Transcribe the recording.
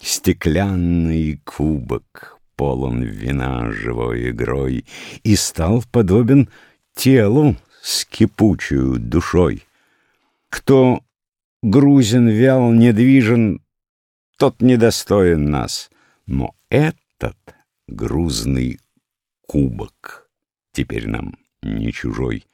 Стеклянный кубок полон вина живой игрой И стал подобен телу с кипучую душой. Кто грузен, вял, недвижен, тот недостоин нас, но этот грузный кубок теперь нам не чужой.